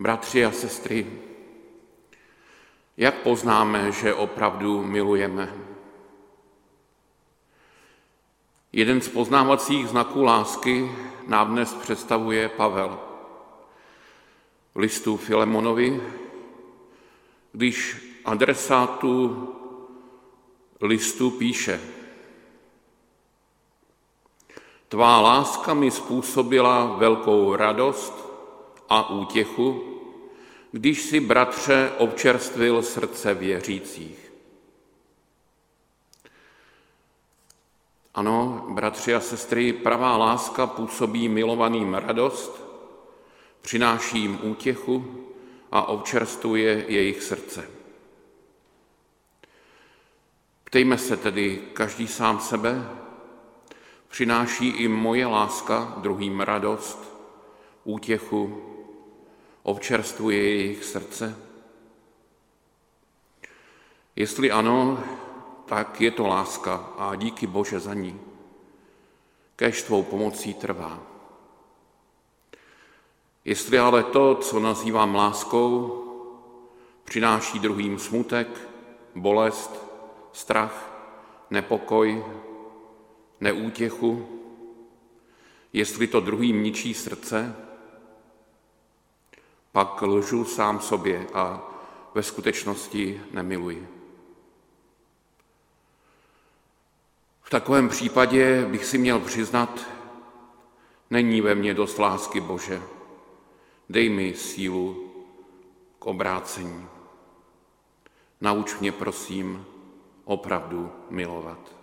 Bratři a sestry, jak poznáme, že opravdu milujeme? Jeden z poznávacích znaků lásky nám dnes představuje Pavel. V listu Filemonovi, když adresátu listu píše Tvá láska mi způsobila velkou radost a útěchu, když si, bratře, občerstvil srdce věřících. Ano, bratři a sestry, pravá láska působí milovaným radost, přináší jim útěchu a občerstvuje jejich srdce. Ptejme se tedy každý sám sebe, přináší i moje láska druhým radost, útěchu, občerstvuje jejich srdce? Jestli ano, tak je to láska a díky Bože za ní. Kež tvou pomocí trvá. Jestli ale to, co nazývám láskou, přináší druhým smutek, bolest, strach, nepokoj, neútěchu, jestli to druhým ničí srdce, pak lžu sám sobě a ve skutečnosti nemiluji. V takovém případě bych si měl přiznat, není ve mně dost lásky Bože, dej mi sílu k obrácení. Nauč mě, prosím, opravdu milovat.